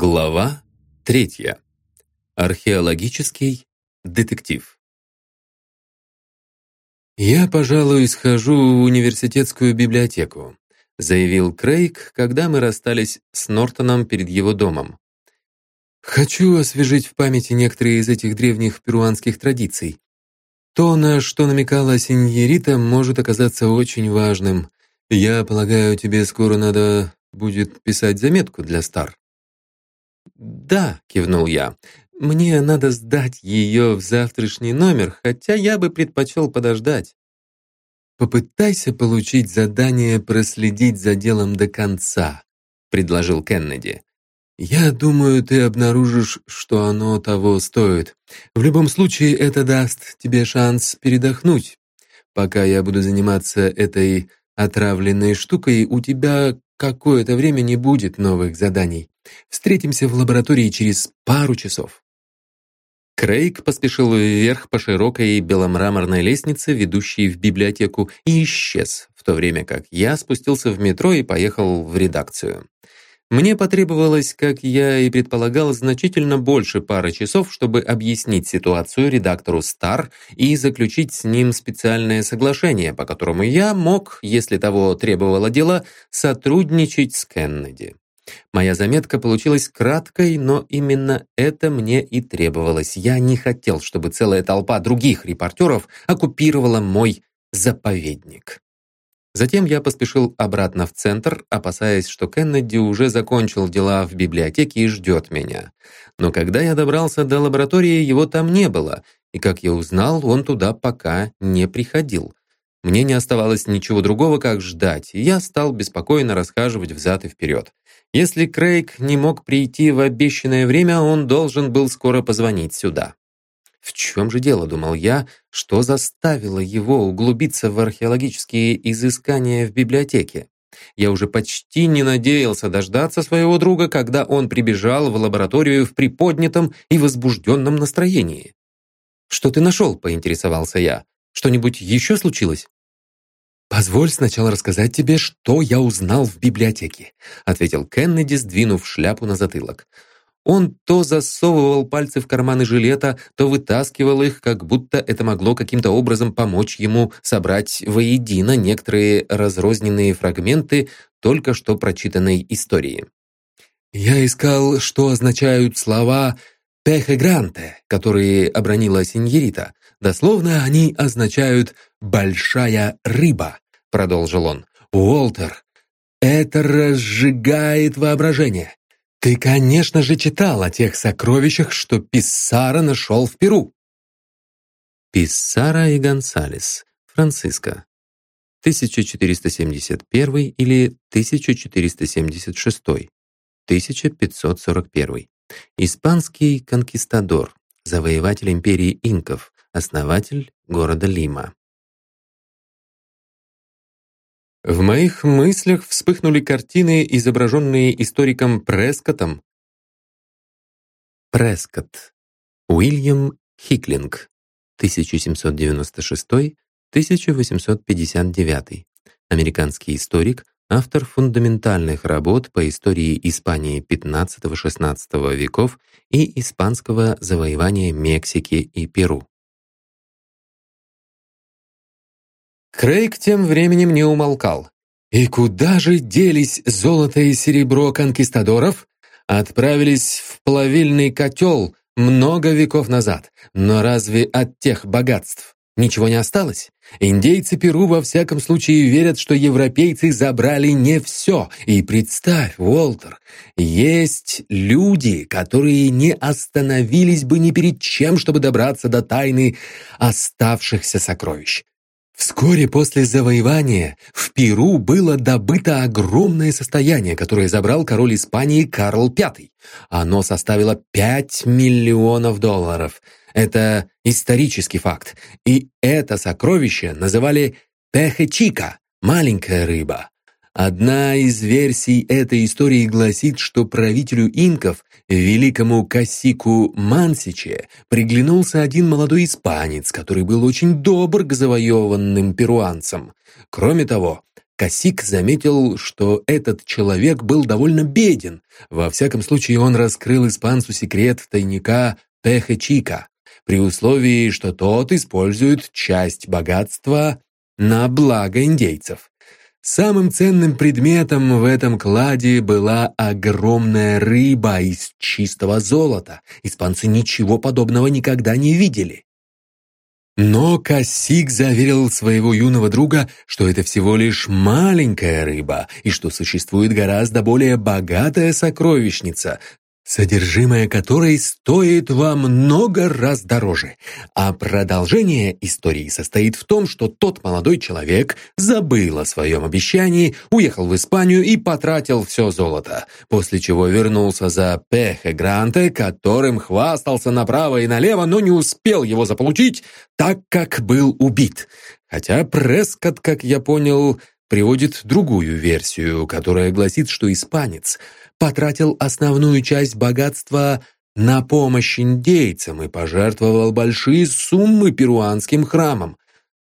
Глава третья. Археологический детектив. «Я, пожалуй, схожу в университетскую библиотеку», заявил Крейг, когда мы расстались с Нортоном перед его домом. «Хочу освежить в памяти некоторые из этих древних перуанских традиций. То, на что намекала синьерита, может оказаться очень важным. Я полагаю, тебе скоро надо будет писать заметку для Стар». «Да», — кивнул я, — «мне надо сдать ее в завтрашний номер, хотя я бы предпочел подождать». «Попытайся получить задание проследить за делом до конца», — предложил Кеннеди. «Я думаю, ты обнаружишь, что оно того стоит. В любом случае, это даст тебе шанс передохнуть. Пока я буду заниматься этой отравленной штукой, у тебя какое-то время не будет новых заданий. Встретимся в лаборатории через пару часов». Крейг поспешил вверх по широкой беломраморной лестнице, ведущей в библиотеку, и исчез, в то время как я спустился в метро и поехал в редакцию. Мне потребовалось, как я и предполагал, значительно больше пары часов, чтобы объяснить ситуацию редактору Стар и заключить с ним специальное соглашение, по которому я мог, если того требовало дело, сотрудничать с Кеннеди. Моя заметка получилась краткой, но именно это мне и требовалось. Я не хотел, чтобы целая толпа других репортеров оккупировала мой заповедник. Затем я поспешил обратно в центр, опасаясь, что Кеннеди уже закончил дела в библиотеке и ждет меня. Но когда я добрался до лаборатории, его там не было, и, как я узнал, он туда пока не приходил. Мне не оставалось ничего другого, как ждать, и я стал беспокойно расхаживать взад и вперед. Если Крейг не мог прийти в обещанное время, он должен был скоро позвонить сюда. В чем же дело, думал я, что заставило его углубиться в археологические изыскания в библиотеке? Я уже почти не надеялся дождаться своего друга, когда он прибежал в лабораторию в приподнятом и возбужденном настроении. «Что ты нашел?» — поинтересовался я. «Что-нибудь еще случилось?» «Позволь сначала рассказать тебе, что я узнал в библиотеке», ответил Кеннеди, сдвинув шляпу на затылок. Он то засовывал пальцы в карманы жилета, то вытаскивал их, как будто это могло каким-то образом помочь ему собрать воедино некоторые разрозненные фрагменты только что прочитанной истории. «Я искал, что означают слова «пехе гранте», которые обронила синьерита. Дословно они означают «большая рыба», продолжил он. «Уолтер, это разжигает воображение. Ты, конечно же, читал о тех сокровищах, что Писсара нашел в Перу». Писсара и Гонсалес, Франциско, 1471 или 1476, 1541. Испанский конкистадор, завоеватель империи инков, основатель города Лима. В моих мыслях вспыхнули картины, изображенные историком Прескоттом. Прескотт. Уильям Хиклинг. 1796-1859. Американский историк, автор фундаментальных работ по истории Испании XV-XVI веков и испанского завоевания Мексики и Перу. Крейг тем временем не умолкал. «И куда же делись золото и серебро конкистадоров?» «Отправились в плавильный котел много веков назад. Но разве от тех богатств ничего не осталось? Индейцы Перу во всяком случае верят, что европейцы забрали не все. И представь, Уолтер, есть люди, которые не остановились бы ни перед чем, чтобы добраться до тайны оставшихся сокровищ. Вскоре после завоевания в Перу было добыто огромное состояние, которое забрал король Испании Карл V. Оно составило 5 миллионов долларов. Это исторический факт. И это сокровище называли Пехечика – маленькая рыба. Одна из версий этой истории гласит, что правителю инков, великому Касику Мансиче, приглянулся один молодой испанец, который был очень добр к завоеванным перуанцам. Кроме того, Косик заметил, что этот человек был довольно беден. Во всяком случае, он раскрыл испанцу секрет тайника Пехе Чика, при условии, что тот использует часть богатства на благо индейцев. Самым ценным предметом в этом кладе была огромная рыба из чистого золота. Испанцы ничего подобного никогда не видели. Но Косик заверил своего юного друга, что это всего лишь маленькая рыба и что существует гораздо более богатая сокровищница, содержимое которой стоит вам много раз дороже. А продолжение истории состоит в том, что тот молодой человек забыл о своем обещании, уехал в Испанию и потратил все золото, после чего вернулся за Пехе Гранте, которым хвастался направо и налево, но не успел его заполучить, так как был убит. Хотя Прескотт, как я понял, приводит другую версию, которая гласит, что испанец – потратил основную часть богатства на помощь индейцам и пожертвовал большие суммы перуанским храмам.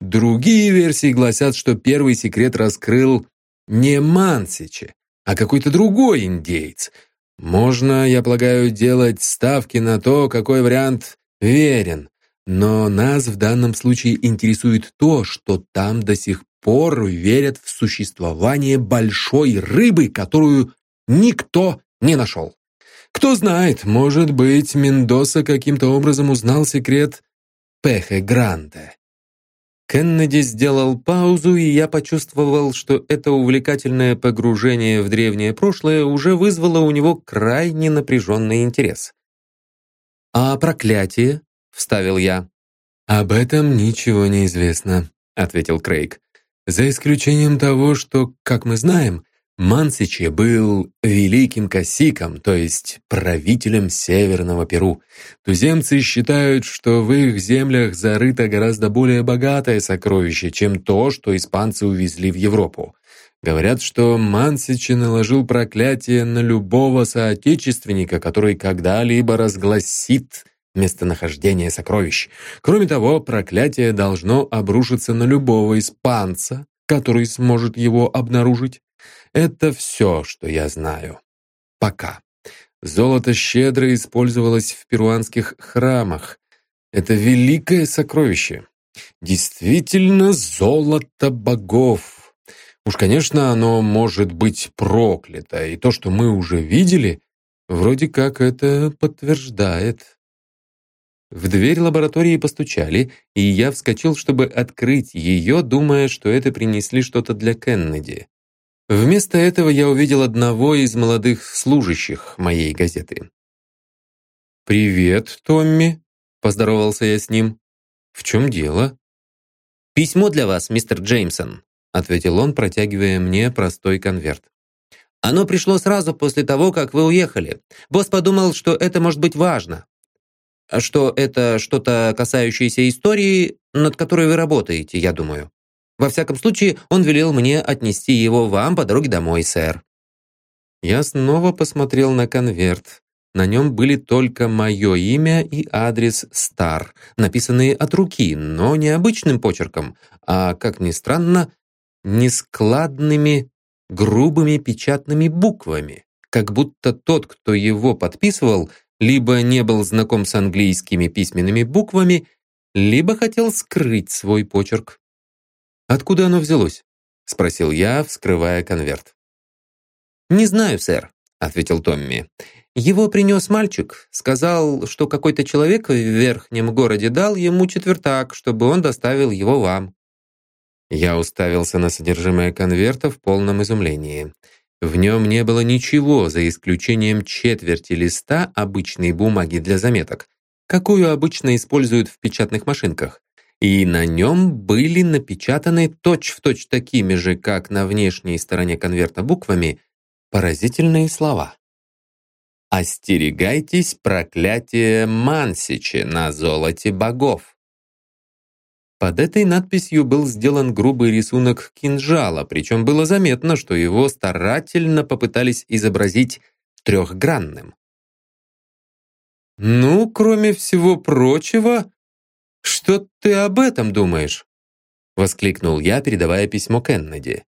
Другие версии гласят, что первый секрет раскрыл не Мансиче, а какой-то другой индейец. Можно, я полагаю, делать ставки на то, какой вариант верен, но нас в данном случае интересует то, что там до сих пор верят в существование большой рыбы, которую никто не нашел. Кто знает, может быть, Мендоса каким-то образом узнал секрет Пехе Гранде. Кеннеди сделал паузу, и я почувствовал, что это увлекательное погружение в древнее прошлое уже вызвало у него крайне напряженный интерес. «А проклятие?» — вставил я. «Об этом ничего не известно», — ответил Крейг. «За исключением того, что, как мы знаем, Мансичи был великим косиком, то есть правителем Северного Перу. Туземцы считают, что в их землях зарыто гораздо более богатое сокровище, чем то, что испанцы увезли в Европу. Говорят, что Мансичи наложил проклятие на любого соотечественника, который когда-либо разгласит местонахождение сокровищ. Кроме того, проклятие должно обрушиться на любого испанца, который сможет его обнаружить. Это все, что я знаю. Пока. Золото щедро использовалось в перуанских храмах. Это великое сокровище. Действительно золото богов. Уж, конечно, оно может быть проклято, и то, что мы уже видели, вроде как это подтверждает. В дверь лаборатории постучали, и я вскочил, чтобы открыть ее, думая, что это принесли что-то для Кеннеди. Вместо этого я увидел одного из молодых служащих моей газеты. «Привет, Томми», — поздоровался я с ним. «В чем дело?» «Письмо для вас, мистер Джеймсон», — ответил он, протягивая мне простой конверт. «Оно пришло сразу после того, как вы уехали. Босс подумал, что это может быть важно. Что это что-то касающееся истории, над которой вы работаете, я думаю. Во всяком случае, он велел мне отнести его вам по дороге домой, сэр». Я снова посмотрел на конверт. На нем были только мое имя и адрес Стар, написанные от руки, но не обычным почерком, а, как ни странно, нескладными, грубыми печатными буквами, как будто тот, кто его подписывал, либо не был знаком с английскими письменными буквами, либо хотел скрыть свой почерк. «Откуда оно взялось?» — спросил я, вскрывая конверт. «Не знаю, сэр», — ответил Томми. «Его принес мальчик. Сказал, что какой-то человек в верхнем городе дал ему четвертак, чтобы он доставил его вам». Я уставился на содержимое конверта в полном изумлении. В нем не было ничего, за исключением четверти листа обычной бумаги для заметок, какую обычно используют в печатных машинках и на нем были напечатаны точь-в-точь точь такими же, как на внешней стороне конверта буквами, поразительные слова. «Остерегайтесь проклятия Мансичи на золоте богов». Под этой надписью был сделан грубый рисунок кинжала, причем было заметно, что его старательно попытались изобразить трехгранным. «Ну, кроме всего прочего», «Что ты об этом думаешь?» — воскликнул я, передавая письмо Кеннеди.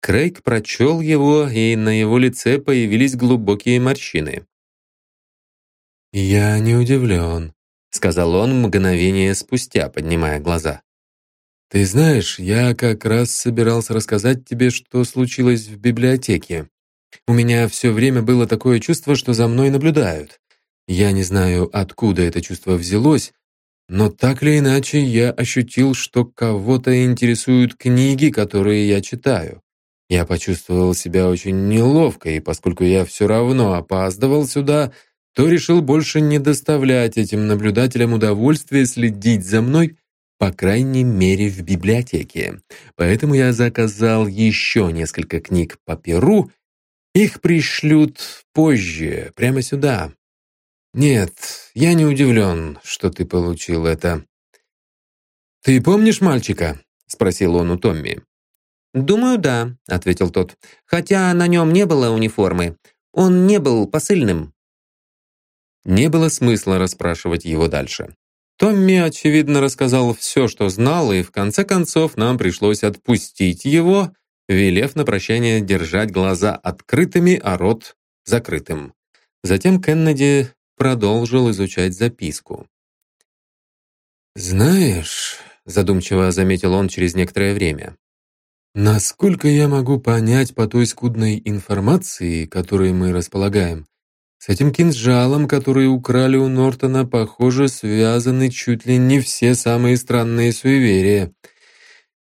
Крейг прочел его, и на его лице появились глубокие морщины. «Я не удивлен», — сказал он мгновение спустя, поднимая глаза. «Ты знаешь, я как раз собирался рассказать тебе, что случилось в библиотеке. У меня все время было такое чувство, что за мной наблюдают. Я не знаю, откуда это чувство взялось, но так или иначе я ощутил, что кого-то интересуют книги, которые я читаю. Я почувствовал себя очень неловко, и поскольку я все равно опаздывал сюда, то решил больше не доставлять этим наблюдателям удовольствия следить за мной, по крайней мере, в библиотеке. Поэтому я заказал еще несколько книг по Перу. Их пришлют позже, прямо сюда. Нет, я не удивлен, что ты получил это. «Ты помнишь мальчика?» — спросил он у Томми. «Думаю, да», — ответил тот. «Хотя на нем не было униформы. Он не был посыльным». Не было смысла расспрашивать его дальше. Томми, очевидно, рассказал все, что знал, и в конце концов нам пришлось отпустить его, велев на прощание держать глаза открытыми, а рот закрытым. Затем Кеннеди продолжил изучать записку. «Знаешь», — задумчиво заметил он через некоторое время, «насколько я могу понять по той скудной информации, которой мы располагаем, с этим кинжалом, который украли у Нортона, похоже, связаны чуть ли не все самые странные суеверия.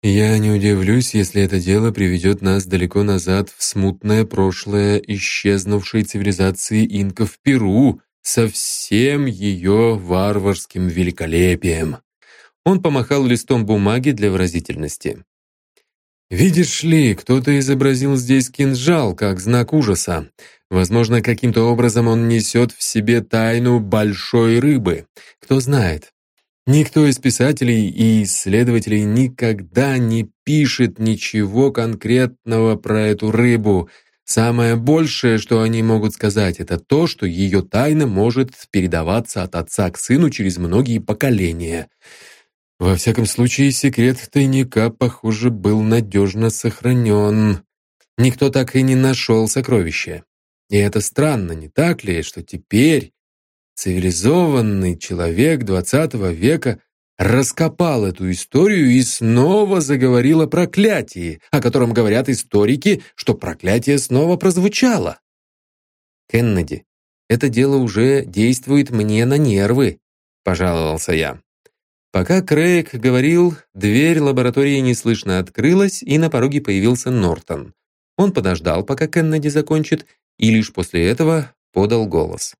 Я не удивлюсь, если это дело приведет нас далеко назад в смутное прошлое исчезнувшей цивилизации инков в Перу со всем ее варварским великолепием. Он помахал листом бумаги для выразительности. «Видишь ли, кто-то изобразил здесь кинжал, как знак ужаса. Возможно, каким-то образом он несет в себе тайну большой рыбы. Кто знает. Никто из писателей и исследователей никогда не пишет ничего конкретного про эту рыбу. Самое большее, что они могут сказать, это то, что ее тайна может передаваться от отца к сыну через многие поколения. Во всяком случае, секрет тайника, похоже, был надежно сохранен. Никто так и не нашел сокровища. И это странно, не так ли, что теперь цивилизованный человек XX века раскопал эту историю и снова заговорил о проклятии, о котором говорят историки, что проклятие снова прозвучало. Кеннеди, это дело уже действует мне на нервы, пожаловался я. Пока Крейг говорил, дверь лаборатории неслышно открылась, и на пороге появился Нортон. Он подождал, пока Кеннеди закончит, и лишь после этого подал голос.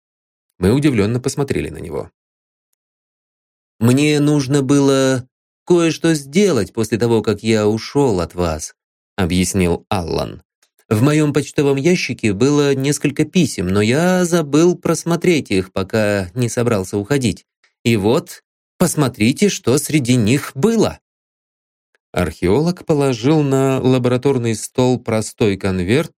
Мы удивленно посмотрели на него. «Мне нужно было кое-что сделать после того, как я ушел от вас», объяснил Аллан. «В моем почтовом ящике было несколько писем, но я забыл просмотреть их, пока не собрался уходить. И вот, посмотрите, что среди них было». Археолог положил на лабораторный стол простой конверт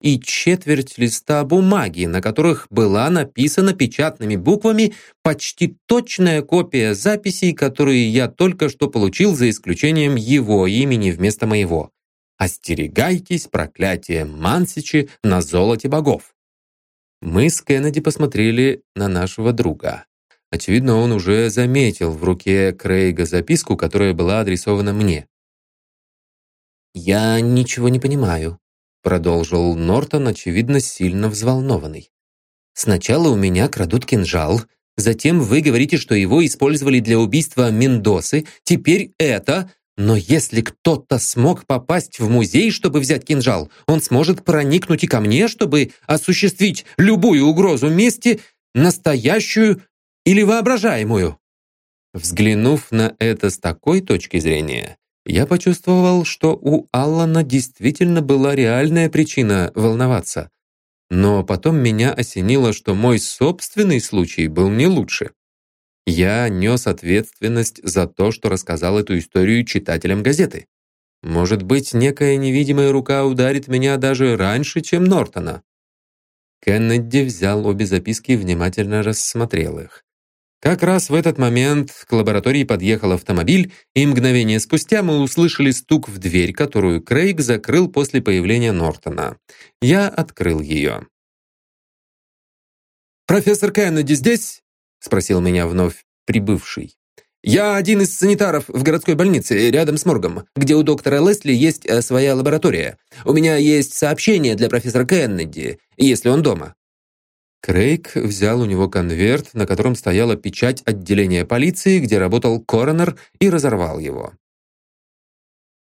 и четверть листа бумаги, на которых была написана печатными буквами почти точная копия записей, которые я только что получил за исключением его имени вместо моего. «Остерегайтесь проклятия Мансичи на золоте богов». Мы с Кеннеди посмотрели на нашего друга. Очевидно, он уже заметил в руке Крейга записку, которая была адресована мне. «Я ничего не понимаю», продолжил Нортон, очевидно, сильно взволнованный. «Сначала у меня крадут кинжал, затем вы говорите, что его использовали для убийства Мендосы, теперь это...» Но если кто-то смог попасть в музей, чтобы взять кинжал, он сможет проникнуть и ко мне, чтобы осуществить любую угрозу мести, настоящую или воображаемую. Взглянув на это с такой точки зрения, я почувствовал, что у Аллана действительно была реальная причина волноваться. Но потом меня осенило, что мой собственный случай был не лучше. Я нес ответственность за то, что рассказал эту историю читателям газеты. Может быть, некая невидимая рука ударит меня даже раньше, чем Нортона. Кеннеди взял обе записки и внимательно рассмотрел их. Как раз в этот момент к лаборатории подъехал автомобиль, и мгновение спустя мы услышали стук в дверь, которую Крейг закрыл после появления Нортона. Я открыл ее. «Профессор Кеннеди здесь?» — спросил меня вновь прибывший. «Я один из санитаров в городской больнице, рядом с моргом, где у доктора Лесли есть э, своя лаборатория. У меня есть сообщение для профессора Кеннеди, если он дома». Крейг взял у него конверт, на котором стояла печать отделения полиции, где работал коронер, и разорвал его.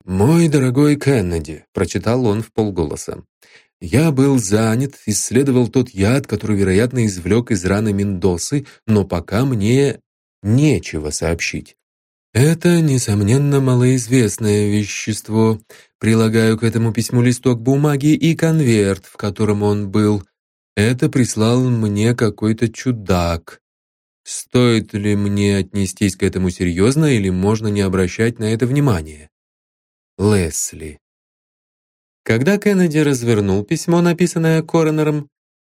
«Мой дорогой Кеннеди», — прочитал он в полголоса, «я был занят, исследовал тот яд, который, вероятно, извлек из раны Мендосы, но пока мне нечего сообщить. Это, несомненно, малоизвестное вещество. Прилагаю к этому письму листок бумаги и конверт, в котором он был. Это прислал мне какой-то чудак. Стоит ли мне отнестись к этому серьезно или можно не обращать на это внимания? Лесли. Когда Кеннеди развернул письмо, написанное коронером,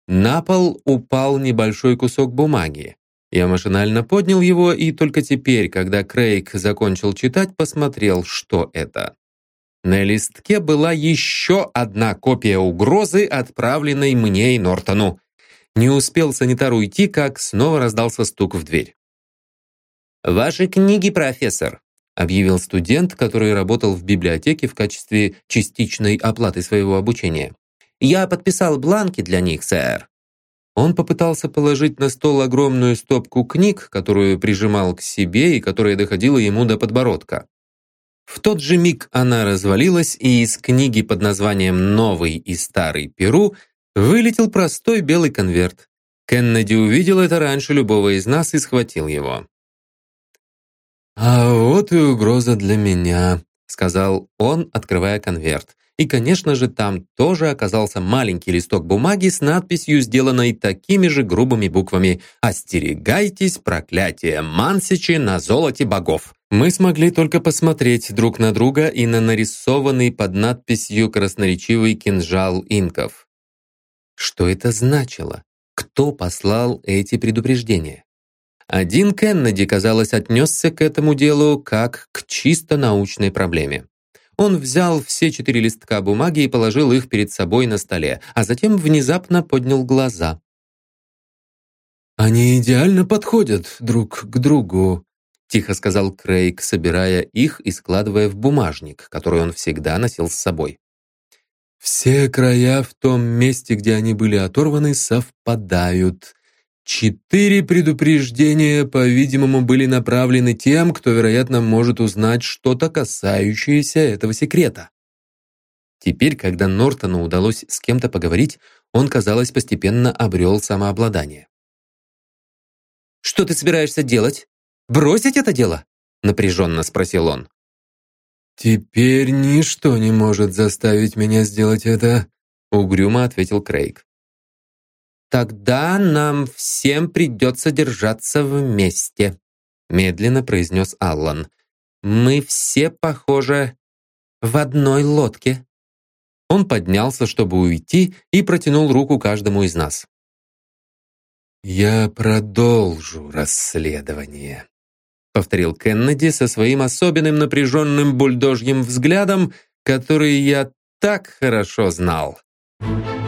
на пол упал небольшой кусок бумаги. Я машинально поднял его и только теперь, когда Крейг закончил читать, посмотрел, что это. На листке была еще одна копия угрозы, отправленной мне и Нортону. Не успел санитар уйти, как снова раздался стук в дверь. «Ваши книги, профессор», объявил студент, который работал в библиотеке в качестве частичной оплаты своего обучения. «Я подписал бланки для них, сэр». Он попытался положить на стол огромную стопку книг, которую прижимал к себе и которая доходила ему до подбородка. В тот же миг она развалилась, и из книги под названием «Новый и старый Перу» вылетел простой белый конверт. Кеннеди увидел это раньше любого из нас и схватил его. «А вот и угроза для меня», — сказал он, открывая конверт. И, конечно же, там тоже оказался маленький листок бумаги с надписью, сделанной такими же грубыми буквами «Остерегайтесь проклятия Мансичи на золоте богов». Мы смогли только посмотреть друг на друга и на нарисованный под надписью красноречивый кинжал инков. Что это значило? Кто послал эти предупреждения? Один Кеннеди, казалось, отнесся к этому делу как к чисто научной проблеме. Он взял все четыре листка бумаги и положил их перед собой на столе, а затем внезапно поднял глаза. «Они идеально подходят друг к другу», тихо сказал Крейг, собирая их и складывая в бумажник, который он всегда носил с собой. «Все края в том месте, где они были оторваны, совпадают. Четыре предупреждения, по-видимому, были направлены тем, кто, вероятно, может узнать что-то, касающееся этого секрета. Теперь, когда Нортону удалось с кем-то поговорить, он, казалось, постепенно обрел самообладание. «Что ты собираешься делать? Бросить это дело?» напряженно спросил он. «Теперь ничто не может заставить меня сделать это», угрюмо ответил Крейг. «Тогда нам всем придется держаться вместе», медленно произнес Аллан. «Мы все, похоже, в одной лодке». Он поднялся, чтобы уйти, и протянул руку каждому из нас. «Я продолжу расследование», — повторил Кеннеди со своим особенным напряженным бульдожьим взглядом, который я так хорошо знал. Thank you.